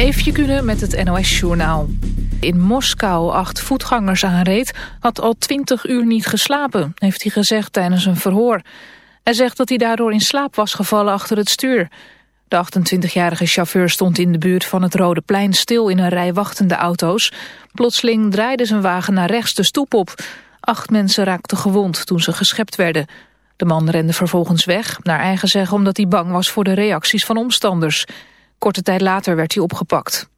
Eefje Kunnen met het NOS-journaal. In Moskou acht voetgangers aanreed, had al twintig uur niet geslapen, heeft hij gezegd tijdens een verhoor. Hij zegt dat hij daardoor in slaap was gevallen achter het stuur. De 28-jarige chauffeur stond in de buurt van het Rode Plein stil in een rij wachtende auto's. Plotseling draaide zijn wagen naar rechts de stoep op. Acht mensen raakten gewond toen ze geschept werden. De man rende vervolgens weg, naar eigen zeggen omdat hij bang was voor de reacties van omstanders. Korte tijd later werd hij opgepakt.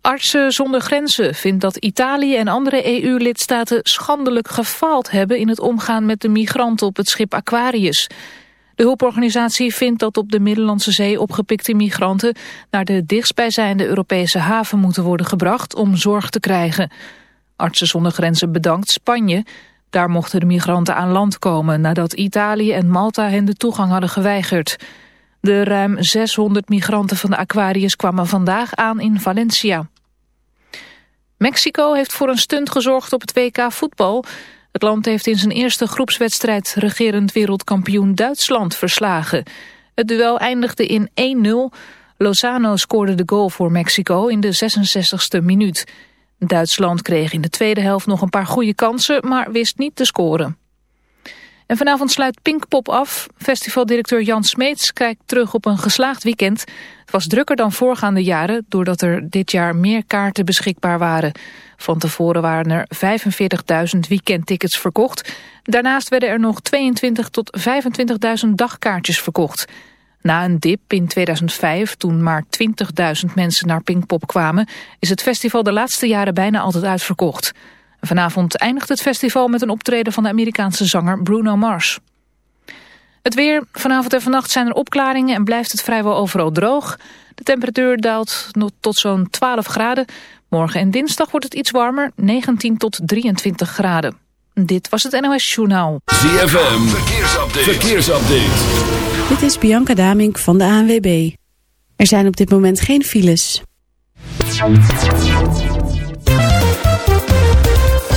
Artsen zonder grenzen vindt dat Italië en andere EU-lidstaten schandelijk gefaald hebben in het omgaan met de migranten op het schip Aquarius. De hulporganisatie vindt dat op de Middellandse Zee opgepikte migranten naar de dichtstbijzijnde Europese haven moeten worden gebracht om zorg te krijgen. Artsen zonder grenzen bedankt Spanje. Daar mochten de migranten aan land komen nadat Italië en Malta hen de toegang hadden geweigerd. De ruim 600 migranten van de Aquarius kwamen vandaag aan in Valencia. Mexico heeft voor een stunt gezorgd op het WK voetbal. Het land heeft in zijn eerste groepswedstrijd regerend wereldkampioen Duitsland verslagen. Het duel eindigde in 1-0. Lozano scoorde de goal voor Mexico in de 66ste minuut. Duitsland kreeg in de tweede helft nog een paar goede kansen, maar wist niet te scoren. En vanavond sluit Pinkpop af. Festivaldirecteur Jan Smeets kijkt terug op een geslaagd weekend. Het was drukker dan voorgaande jaren... doordat er dit jaar meer kaarten beschikbaar waren. Van tevoren waren er 45.000 weekendtickets verkocht. Daarnaast werden er nog 22 tot 25.000 dagkaartjes verkocht. Na een dip in 2005, toen maar 20.000 mensen naar Pinkpop kwamen... is het festival de laatste jaren bijna altijd uitverkocht... Vanavond eindigt het festival met een optreden van de Amerikaanse zanger Bruno Mars. Het weer. Vanavond en vannacht zijn er opklaringen en blijft het vrijwel overal droog. De temperatuur daalt tot zo'n 12 graden. Morgen en dinsdag wordt het iets warmer, 19 tot 23 graden. Dit was het NOS Journaal. ZFM, verkeersupdate. verkeersupdate. Dit is Bianca Damink van de ANWB. Er zijn op dit moment geen files.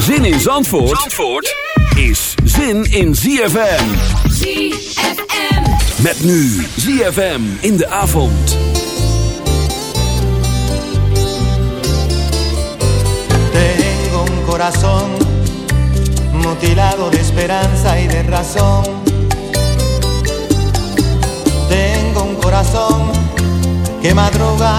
Zin in Zandvoort, Zandvoort is zin in ZFM. ZFM. Met nu ZFM in de avond. Tengo un corazón mutilado de esperanza y de razón. Tengo un corazón que madruga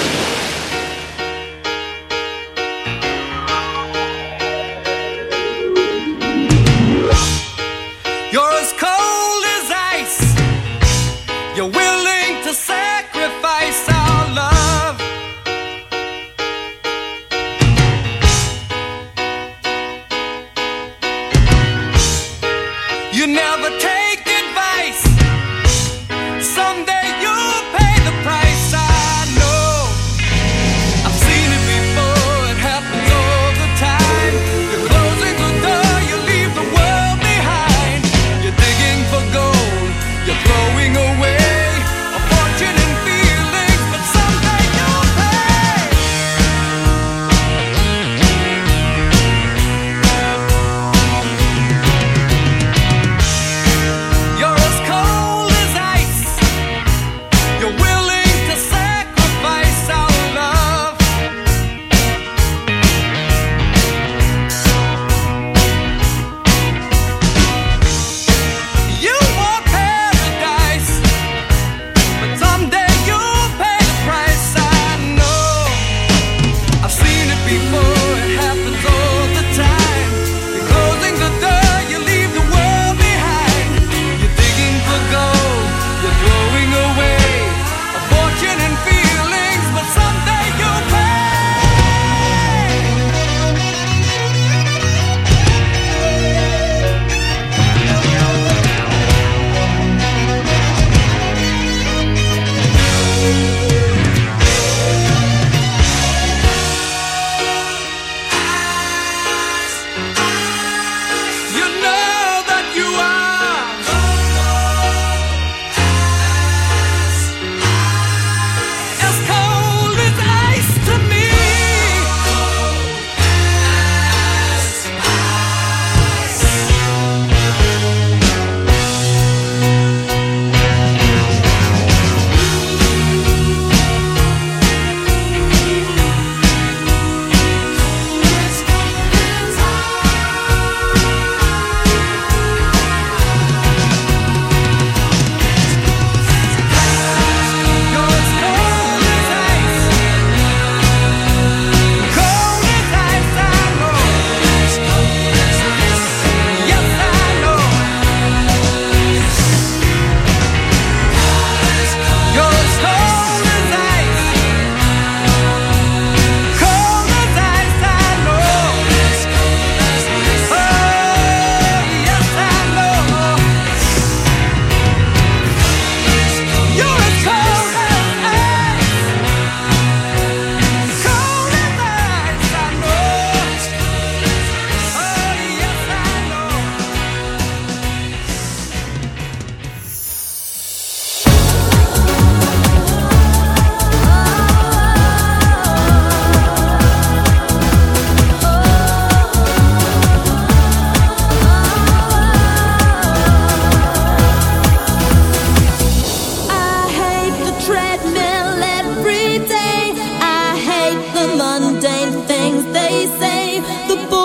mundane things they say. The boy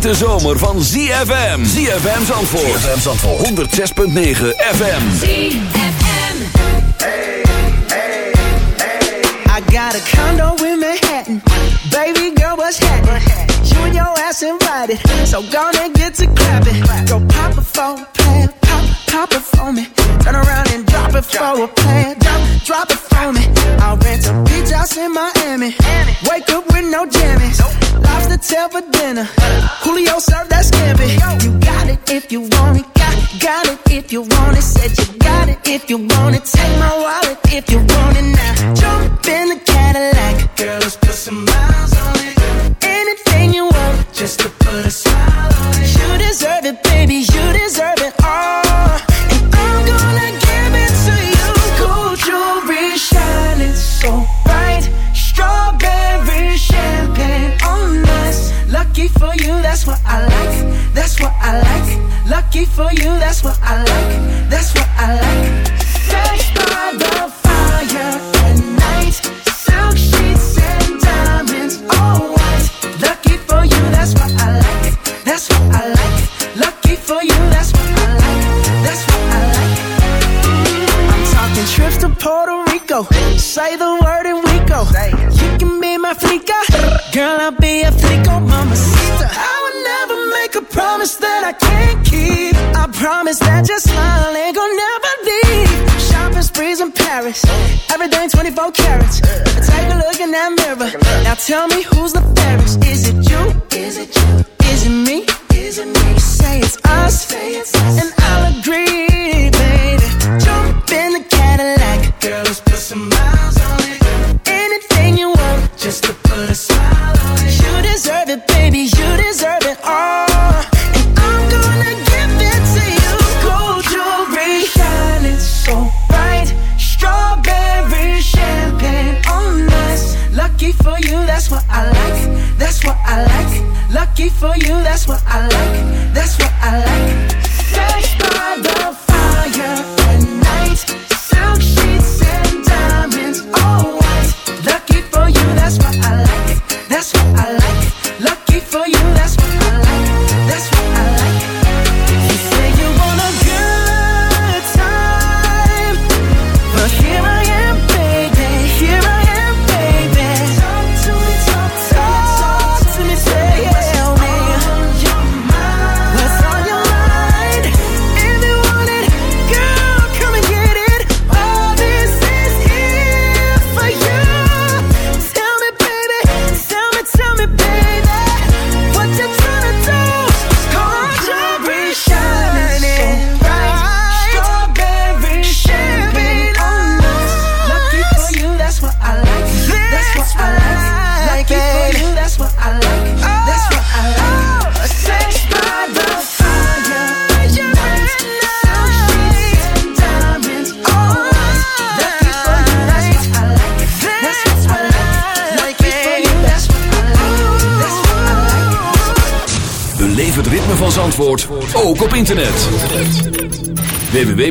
De zomer van ZFM. ZFM Zandvoort. ZFM Zandvoort. 106.9 FM. ZFM. Hey, hey, hey. I got a condo in Manhattan. Baby girl, what's happening? You and your ass invited. So gonna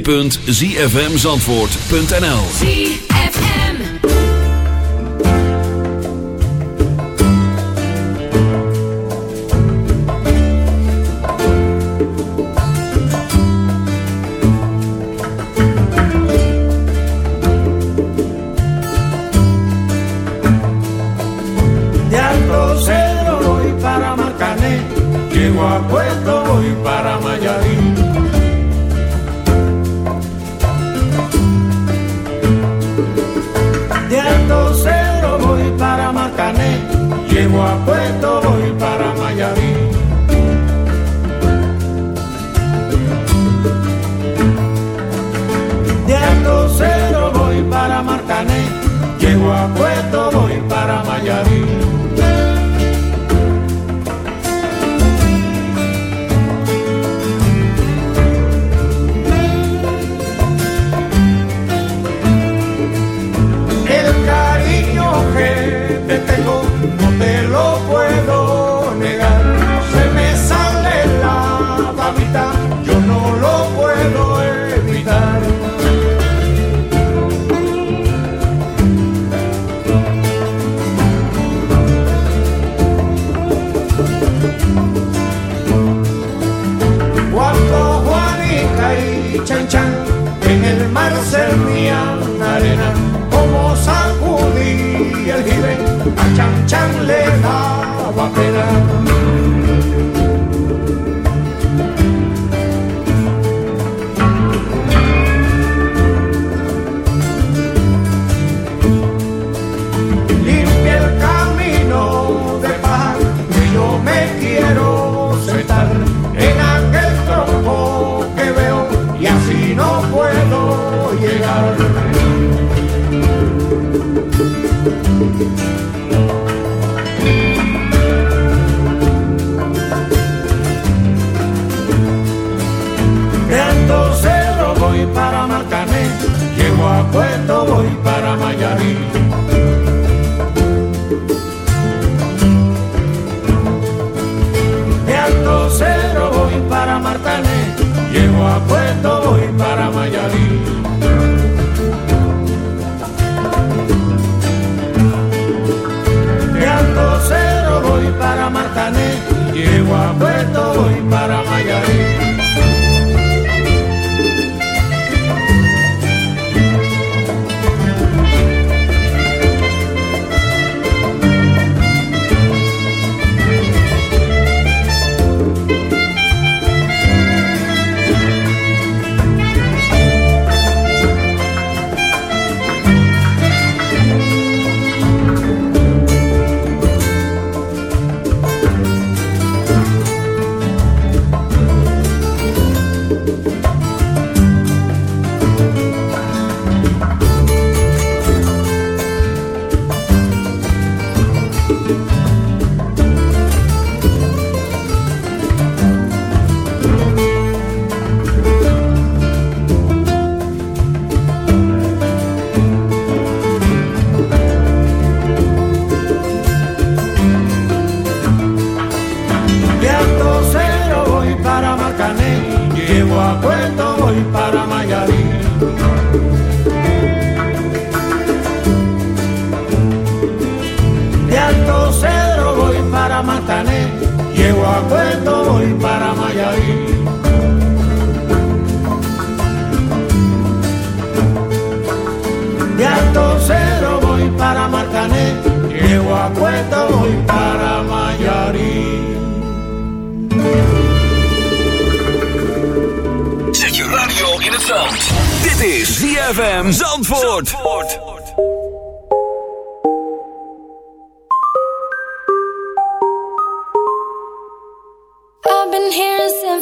www.zfmzandvoort.nl llego a Puerto voy para Miami. De Alto Cero voy para Marcané, llego a Puerto voy para Miami. mañanita.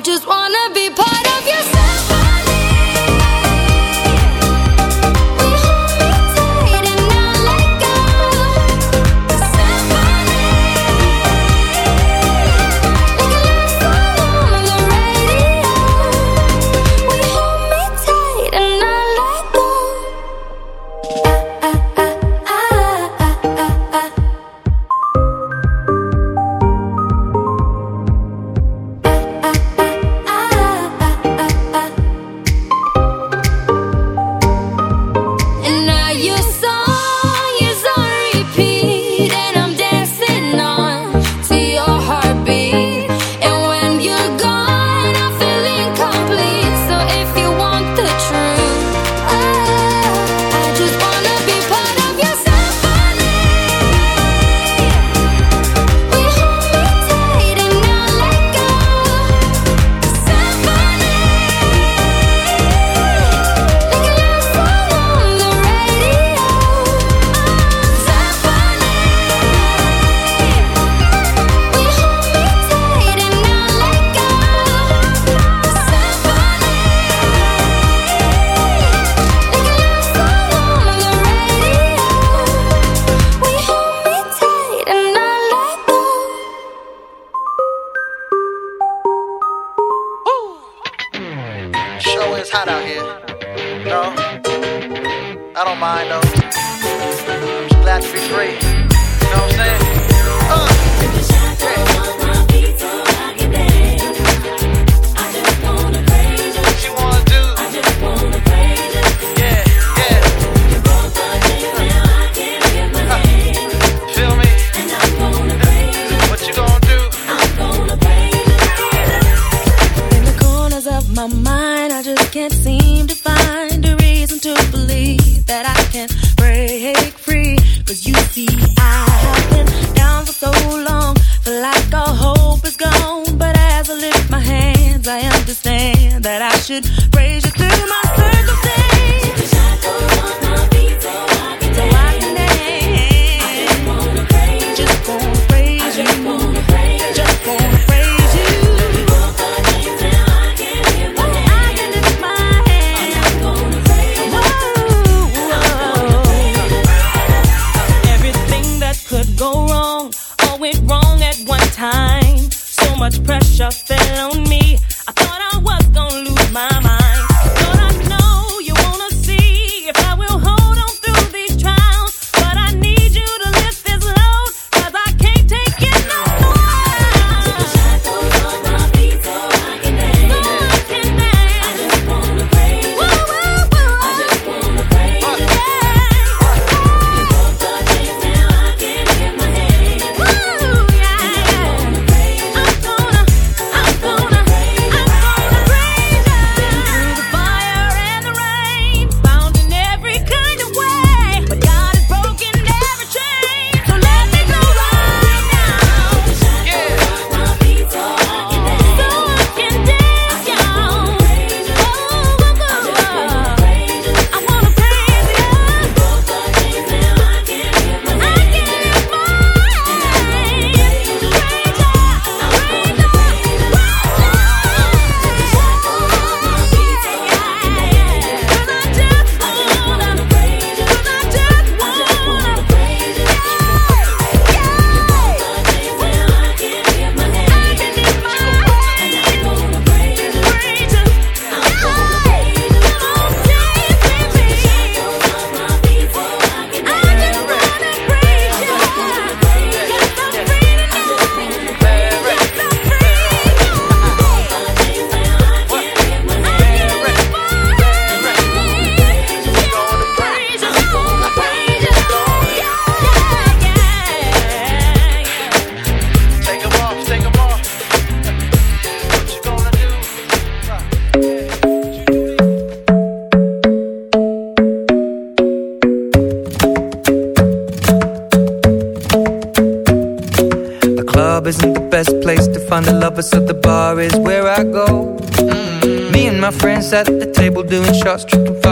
just want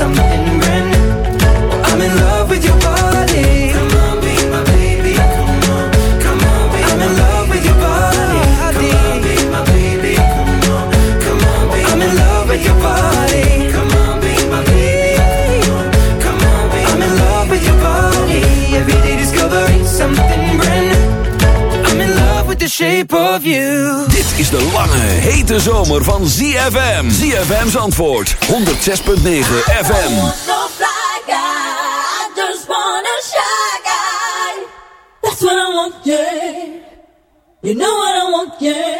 something shape of you. Dit is de lange, hete zomer van ZFM. ZFM's antwoord, 106.9 FM. No fly guy, I just want a shy guy. That's what I want, yeah. You know what I want, yeah.